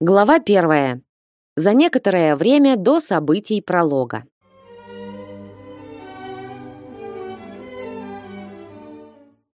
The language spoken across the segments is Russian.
Глава первая. За некоторое время до событий пролога.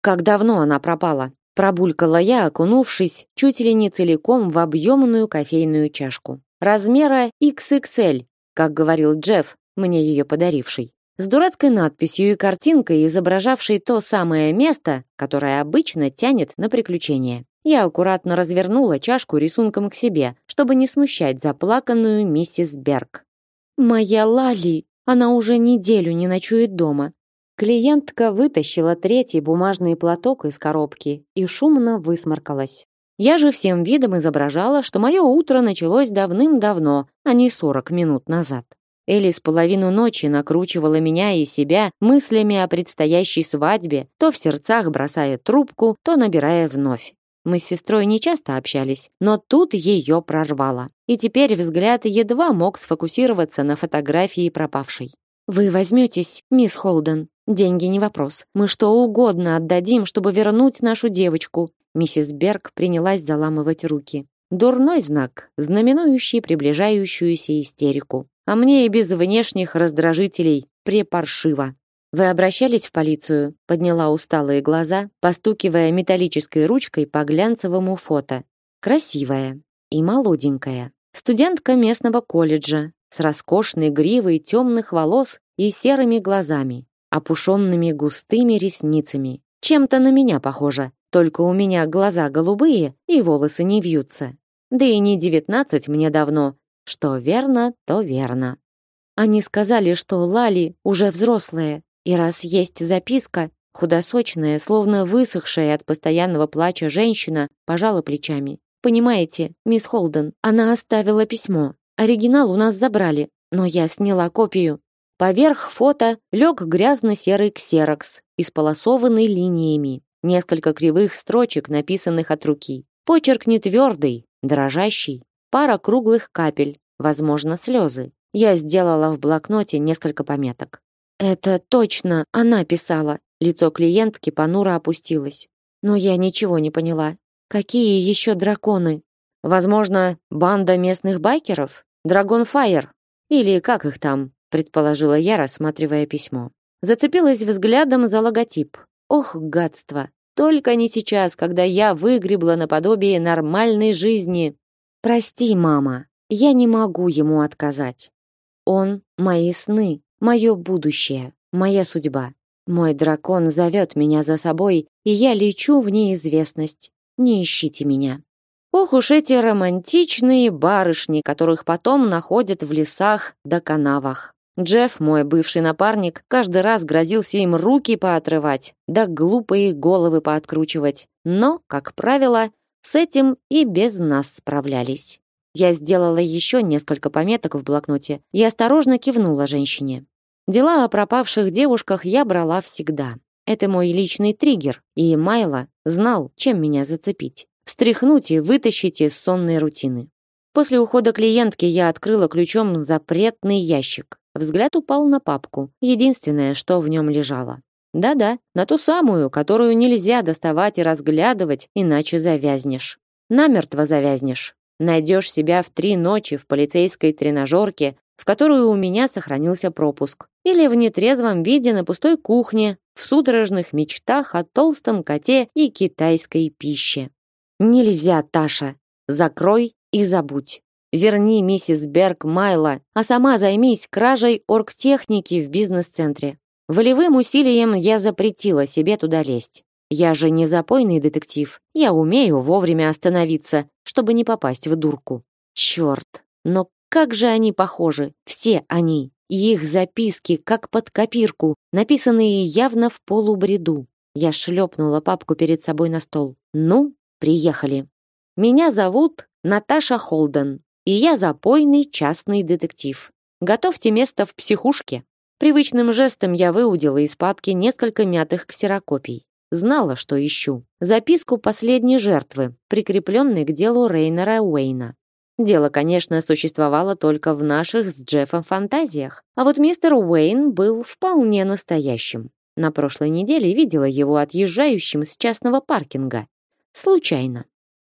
Как давно она пропала? Пробулькала я, окунувшись чуть ли не целиком в объемную кофейную чашку. Размера XXL, как говорил Джефф, мне ее подаривший. С дурацкой надписью и картинкой, изображавшей то самое место, которое обычно тянет на приключения. Я аккуратно развернула чашку рисунком к себе, чтобы не смущать заплаканную миссис Берг. «Моя Лали! Она уже неделю не ночует дома!» Клиентка вытащила третий бумажный платок из коробки и шумно высморкалась. Я же всем видом изображала, что мое утро началось давным-давно, а не 40 минут назад. Элли с половину ночи накручивала меня и себя мыслями о предстоящей свадьбе, то в сердцах бросая трубку, то набирая вновь. Мы с сестрой не часто общались, но тут ее прорвало. И теперь взгляд едва мог сфокусироваться на фотографии пропавшей. «Вы возьметесь, мисс Холден. Деньги не вопрос. Мы что угодно отдадим, чтобы вернуть нашу девочку». Миссис Берг принялась заламывать руки. Дурной знак, знаменующий приближающуюся истерику. А мне и без внешних раздражителей препаршиво. Вы обращались в полицию? Подняла усталые глаза, постукивая металлической ручкой по глянцевому фото. Красивая и молоденькая. Студентка местного колледжа с роскошной гривой темных волос и серыми глазами, опушенными густыми ресницами. Чем-то на меня похоже, только у меня глаза голубые и волосы не вьются. Да и не девятнадцать мне давно. Что верно, то верно. Они сказали, что Лали уже взрослая, и раз есть записка, худосочная, словно высохшая от постоянного плача женщина, пожала плечами. Понимаете, мисс Холден, она оставила письмо. Оригинал у нас забрали, но я сняла копию. Поверх фото лег грязно-серый ксерокс, исполосованный линиями. Несколько кривых строчек, написанных от руки. Почерк не твердый, дрожащий. Пара круглых капель, возможно, слезы. Я сделала в блокноте несколько пометок. Это точно она писала. Лицо клиентки понуро опустилось. Но я ничего не поняла. Какие еще драконы? Возможно, банда местных байкеров? Драгонфайр? Или как их там? Предположила я, рассматривая письмо. Зацепилась взглядом за логотип. Ох, гадство! Только не сейчас, когда я выгребла наподобие нормальной жизни. Прости, мама, я не могу ему отказать. Он — мои сны, Мое будущее, моя судьба. Мой дракон зовет меня за собой, и я лечу в неизвестность. Не ищите меня. Ох уж эти романтичные барышни, которых потом находят в лесах да канавах. Джефф, мой бывший напарник, каждый раз грозился им руки поотрывать, да глупые головы пооткручивать. Но, как правило, с этим и без нас справлялись. Я сделала еще несколько пометок в блокноте и осторожно кивнула женщине. Дела о пропавших девушках я брала всегда. Это мой личный триггер, и Майло знал, чем меня зацепить. Встряхнуть и вытащить из сонной рутины. После ухода клиентки я открыла ключом запретный ящик. Взгляд упал на папку, единственное, что в нем лежало. Да-да, на ту самую, которую нельзя доставать и разглядывать, иначе завязнешь. Намертво завязнешь. Найдешь себя в три ночи в полицейской тренажерке, в которую у меня сохранился пропуск, или в нетрезвом виде на пустой кухне, в судорожных мечтах о толстом коте и китайской пище. Нельзя, Таша. Закрой и забудь. Верни миссис Берг Майла, а сама займись кражей оргтехники в бизнес-центре. Волевым усилием я запретила себе туда лезть. Я же не запойный детектив. Я умею вовремя остановиться, чтобы не попасть в дурку. Черт, но как же они похожи, все они, и их записки, как под копирку, написанные явно в полубреду. Я шлепнула папку перед собой на стол. Ну, приехали. Меня зовут Наташа Холден, и я запойный частный детектив. Готовьте место в психушке. Привычным жестом я выудила из папки несколько мятых ксерокопий. Знала, что ищу. Записку последней жертвы, прикрепленной к делу Рейнера Уэйна. Дело, конечно, существовало только в наших с Джеффом фантазиях, а вот мистер Уэйн был вполне настоящим. На прошлой неделе видела его отъезжающим с частного паркинга. Случайно.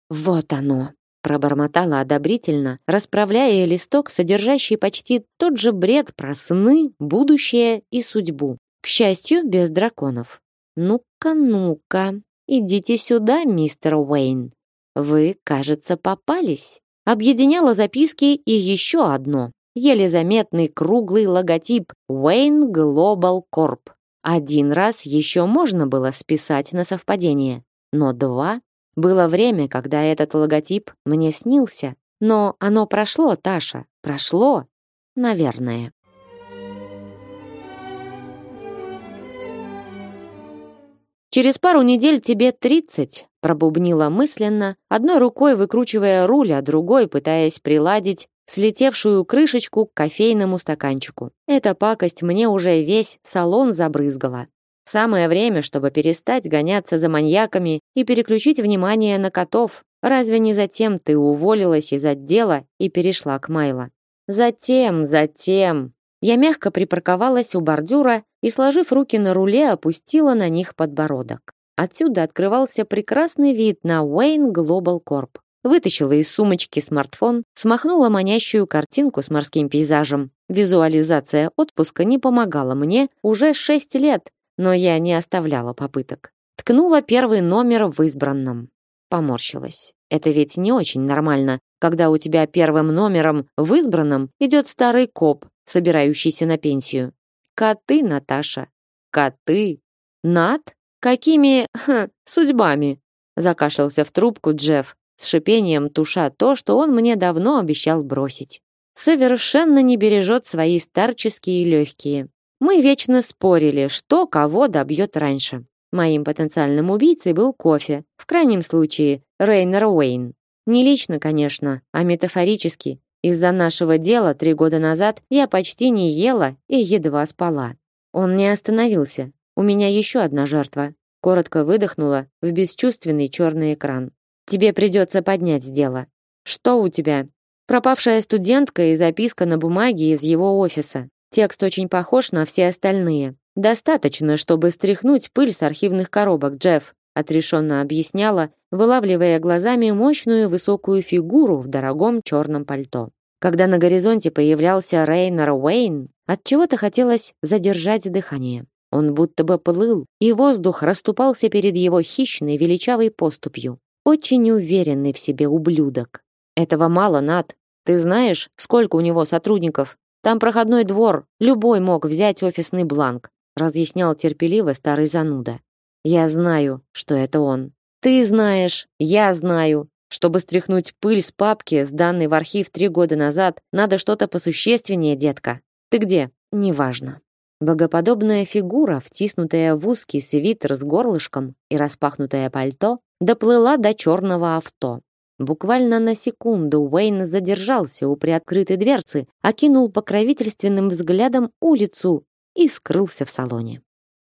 Вот оно. пробормотала одобрительно, расправляя листок, содержащий почти тот же бред про сны, будущее и судьбу. К счастью, без драконов. Ну-ка, ну-ка, идите сюда, мистер Уэйн. Вы, кажется, попались. Объединяла записки и еще одно. Еле заметный круглый логотип Wayne Global Corp. Один раз еще можно было списать на совпадение, но два было время, когда этот логотип мне снился. Но оно прошло, Таша, прошло, наверное. Через пару недель тебе тридцать, пробубнила мысленно, одной рукой выкручивая руль, а другой пытаясь приладить слетевшую крышечку к кофейному стаканчику. Эта пакость мне уже весь салон забрызгала. Самое время, чтобы перестать гоняться за маньяками и переключить внимание на котов. Разве не затем ты уволилась из отдела и перешла к Майло? Затем, затем. Я мягко припарковалась у бордюра и, сложив руки на руле, опустила на них подбородок. Отсюда открывался прекрасный вид на Wayne Global Corp. Вытащила из сумочки смартфон, смахнула манящую картинку с морским пейзажем. Визуализация отпуска не помогала мне уже шесть лет, но я не оставляла попыток. Ткнула первый номер в избранном. Поморщилась. Это ведь не очень нормально, когда у тебя первым номером в избранном идет старый коп, собирающийся на пенсию. Коты, Наташа. Коты. Над? Какими хм, судьбами? Закашлялся в трубку Джефф, с шипением туша то, что он мне давно обещал бросить. Совершенно не бережет свои старческие легкие. Мы вечно спорили, что кого добьет раньше. Моим потенциальным убийцей был кофе, в крайнем случае Рейнер Уэйн. Не лично, конечно, а метафорически, из-за нашего дела три года назад я почти не ела и едва спала. Он не остановился. У меня еще одна жертва. Коротко выдохнула в бесчувственный черный экран. Тебе придется поднять дело. Что у тебя? Пропавшая студентка и записка на бумаге из его офиса. Текст очень похож на все остальные. Достаточно, чтобы стряхнуть пыль с архивных коробок, Джефф, отрешенно объясняла, вылавливая глазами мощную высокую фигуру в дорогом черном пальто. Когда на горизонте появлялся Рейнер Уэйн, от чего-то хотелось задержать дыхание. Он будто бы плыл, и воздух расступался перед его хищной величавой поступью. Очень уверенный в себе ублюдок. Этого мало, Над. Ты знаешь, сколько у него сотрудников? Там проходной двор, любой мог взять офисный бланк, разъяснял терпеливо старый зануда. Я знаю, что это он. Ты знаешь, я знаю. Чтобы стряхнуть пыль с папки, сданной в архив три года назад, надо что-то посущественнее, детка. Ты где? Неважно. Богоподобная фигура, втиснутая в узкий свитер с горлышком и распахнутое пальто, доплыла до черного авто. Буквально на секунду Уэйн задержался у приоткрытой дверцы, окинул покровительственным взглядом улицу и скрылся в салоне.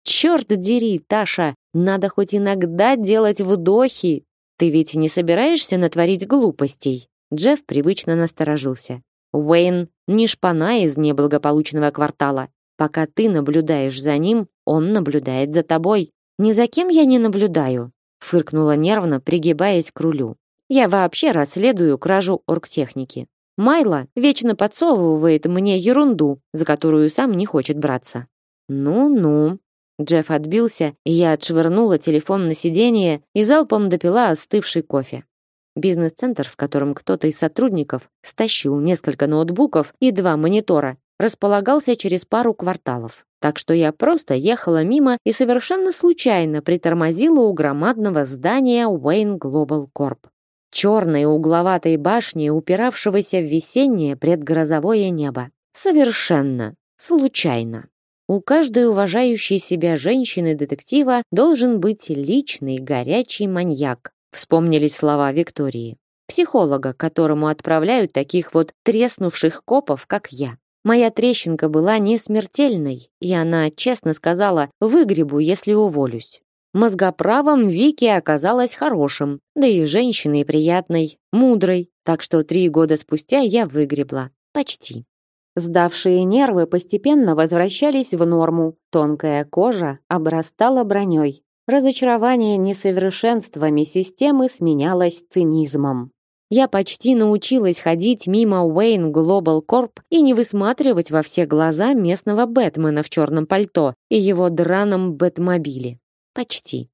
Черт дери, Таша, надо хоть иногда делать вдохи. Ты ведь не собираешься натворить глупостей? Джефф привычно насторожился. Уэйн не шпана из неблагополучного квартала. Пока ты наблюдаешь за ним, он наблюдает за тобой. Ни за кем я не наблюдаю, фыркнула нервно, пригибаясь к рулю. Я вообще расследую кражу оргтехники. Майло вечно подсовывает мне ерунду, за которую сам не хочет браться. Ну-ну. Джефф отбился, и я отшвырнула телефон на сиденье и залпом допила остывший кофе. Бизнес-центр, в котором кто-то из сотрудников стащил несколько ноутбуков и два монитора, располагался через пару кварталов. Так что я просто ехала мимо и совершенно случайно притормозила у громадного здания Wayne Global Corp. Черной угловатой башни, упиравшегося в весеннее предгрозовое небо. Совершенно случайно. У каждой уважающей себя женщины-детектива должен быть личный горячий маньяк. Вспомнились слова Виктории, психолога, которому отправляют таких вот треснувших копов, как я. Моя трещинка была не смертельной, и она честно сказала, выгребу, если уволюсь. Мозгоправом Вики оказалась хорошим, да и женщиной приятной, мудрой, так что три года спустя я выгребла. Почти. Сдавшие нервы постепенно возвращались в норму, тонкая кожа обрастала броней. Разочарование несовершенствами системы сменялось цинизмом. Я почти научилась ходить мимо Wayne Global Corp и не высматривать во все глаза местного Бэтмена в черном пальто и его драном Бэтмобиле. Почти.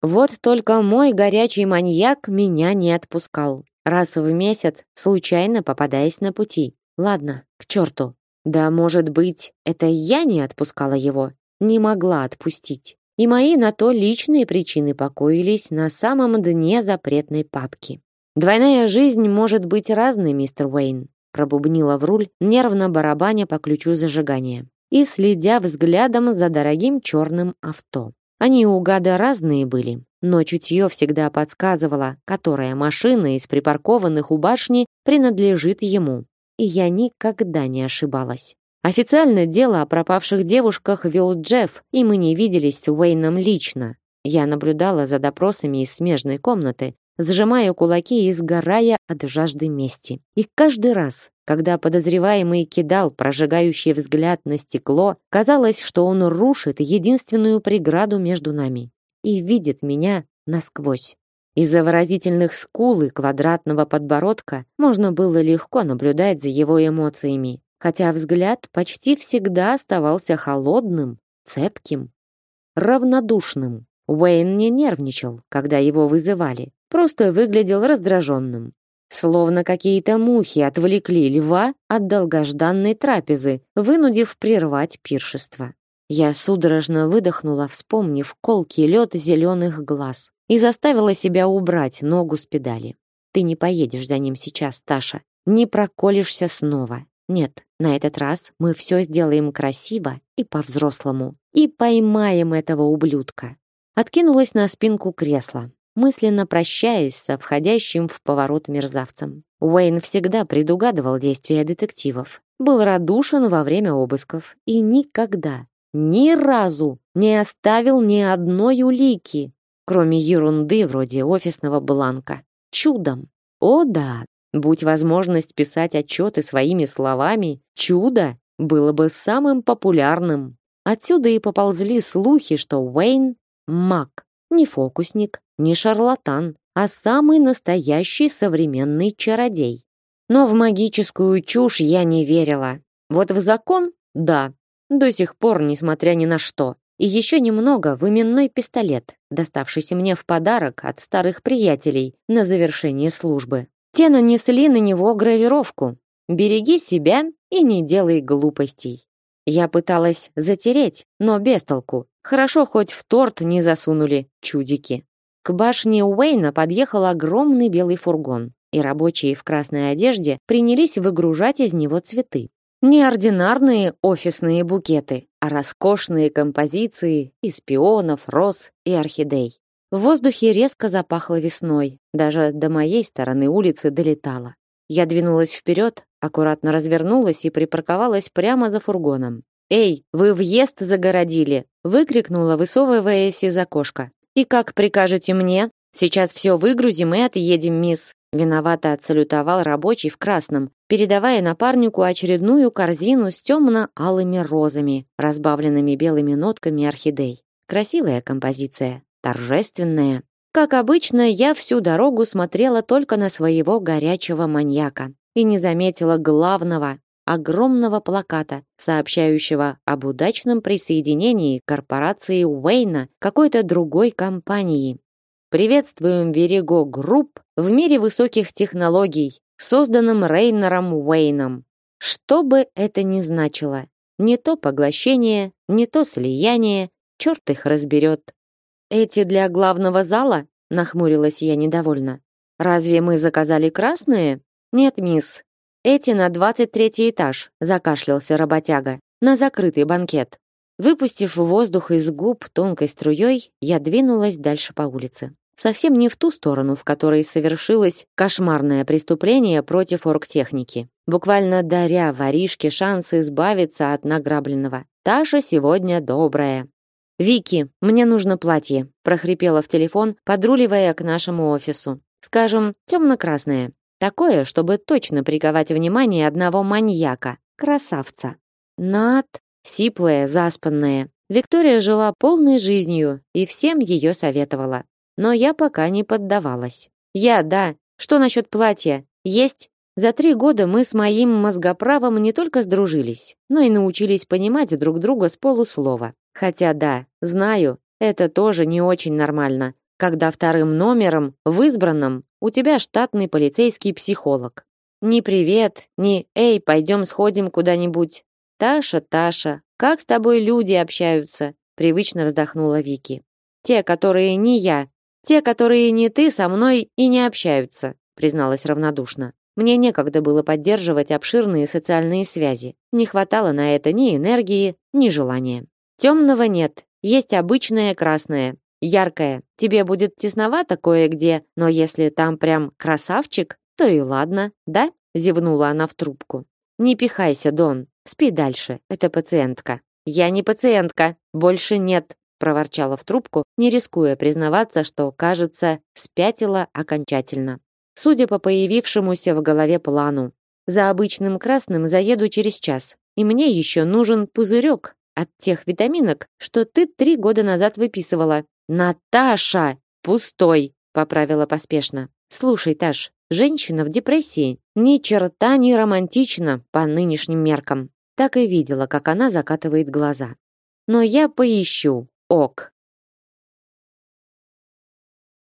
Вот только мой горячий маньяк меня не отпускал. Раз в месяц, случайно попадаясь на пути. Ладно, к черту. Да, может быть, это я не отпускала его, не могла отпустить. И мои на то личные причины покоились на самом дне запретной папки. Двойная жизнь может быть разной, мистер Уэйн, пробубнила в руль, нервно барабаня по ключу зажигания и следя взглядом за дорогим черным авто. Они у гада разные были, но чутье всегда подсказывало, которая машина из припаркованных у башни принадлежит ему. И я никогда не ошибалась. Официально дело о пропавших девушках вел Джефф, и мы не виделись с Уэйном лично. Я наблюдала за допросами из смежной комнаты, сжимая кулаки и сгорая от жажды мести. И каждый раз, когда подозреваемый кидал прожигающий взгляд на стекло, казалось, что он рушит единственную преграду между нами и видит меня насквозь. Из-за выразительных скул и квадратного подбородка можно было легко наблюдать за его эмоциями хотя взгляд почти всегда оставался холодным, цепким, равнодушным. Уэйн не нервничал, когда его вызывали, просто выглядел раздраженным. Словно какие-то мухи отвлекли льва от долгожданной трапезы, вынудив прервать пиршество. Я судорожно выдохнула, вспомнив колкий лед зеленых глаз, и заставила себя убрать ногу с педали. Ты не поедешь за ним сейчас, Таша. Не проколешься снова. Нет, на этот раз мы все сделаем красиво и по-взрослому. И поймаем этого ублюдка. Откинулась на спинку кресла, мысленно прощаясь со входящим в поворот мерзавцем. Уэйн всегда предугадывал действия детективов, был радушен во время обысков и никогда, ни разу не оставил ни одной улики, кроме ерунды вроде офисного бланка. Чудом. О да, Будь возможность писать отчеты своими словами, чудо было бы самым популярным. Отсюда и поползли слухи, что Уэйн — маг, не фокусник, не шарлатан, а самый настоящий современный чародей. Но в магическую чушь я не верила. Вот в закон — да, до сих пор, несмотря ни на что. И еще немного в именной пистолет, доставшийся мне в подарок от старых приятелей на завершение службы. Те нанесли на него гравировку «Береги себя и не делай глупостей». Я пыталась затереть, но без толку. Хорошо, хоть в торт не засунули чудики. К башне Уэйна подъехал огромный белый фургон, и рабочие в красной одежде принялись выгружать из него цветы. Неординарные офисные букеты, а роскошные композиции из пионов, роз и орхидей. В воздухе резко запахло весной, даже до моей стороны улицы долетало. Я двинулась вперед, аккуратно развернулась и припарковалась прямо за фургоном. «Эй, вы въезд загородили!» — выкрикнула, высовываясь из окошка. «И как прикажете мне? Сейчас все выгрузим и отъедем, мисс!» Виновато отсалютовал рабочий в красном, передавая напарнику очередную корзину с темно-алыми розами, разбавленными белыми нотками орхидей. Красивая композиция торжественное. Как обычно, я всю дорогу смотрела только на своего горячего маньяка и не заметила главного, огромного плаката, сообщающего об удачном присоединении корпорации Уэйна какой-то другой компании. Приветствуем Verigo Group в мире высоких технологий, созданном Рейнером Уэйном. Что бы это ни значило, не то поглощение, не то слияние, черт их разберет. Эти для главного зала? Нахмурилась я недовольно. Разве мы заказали красные? Нет, мисс. Эти на двадцать третий этаж, закашлялся работяга. На закрытый банкет. Выпустив воздух из губ тонкой струей, я двинулась дальше по улице. Совсем не в ту сторону, в которой совершилось кошмарное преступление против оргтехники, буквально даря воришке шанс избавиться от награбленного. Таша сегодня добрая. «Вики, мне нужно платье», — прохрипела в телефон, подруливая к нашему офису. «Скажем, темно-красное. Такое, чтобы точно приковать внимание одного маньяка, красавца». Над, сиплая, заспанная. Виктория жила полной жизнью и всем ее советовала. Но я пока не поддавалась. Я, да, Что насчет платья? Есть? За три года мы с моим мозгоправом не только сдружились, но и научились понимать друг друга с полуслова. Хотя да, знаю, это тоже не очень нормально, когда вторым номером в избранном у тебя штатный полицейский психолог. Ни привет, ни эй, пойдем сходим куда-нибудь. Таша, Таша, как с тобой люди общаются? Привычно вздохнула Вики. Те, которые не я, те, которые не ты, со мной и не общаются, призналась равнодушно. Мне некогда было поддерживать обширные социальные связи. Не хватало на это ни энергии, ни желания. Темного нет, есть обычное красное, яркое. Тебе будет тесновато кое-где, но если там прям красавчик, то и ладно, да? Зевнула она в трубку. Не пихайся, Дон. Спи дальше. Это пациентка. Я не пациентка. Больше нет, проворчала в трубку, не рискуя признаваться, что, кажется, спятила окончательно судя по появившемуся в голове плану. За обычным красным заеду через час, и мне еще нужен пузырек от тех витаминок, что ты три года назад выписывала. Наташа, пустой, поправила поспешно. Слушай, Таш, женщина в депрессии ни черта не романтична по нынешним меркам. Так и видела, как она закатывает глаза. Но я поищу. Ок.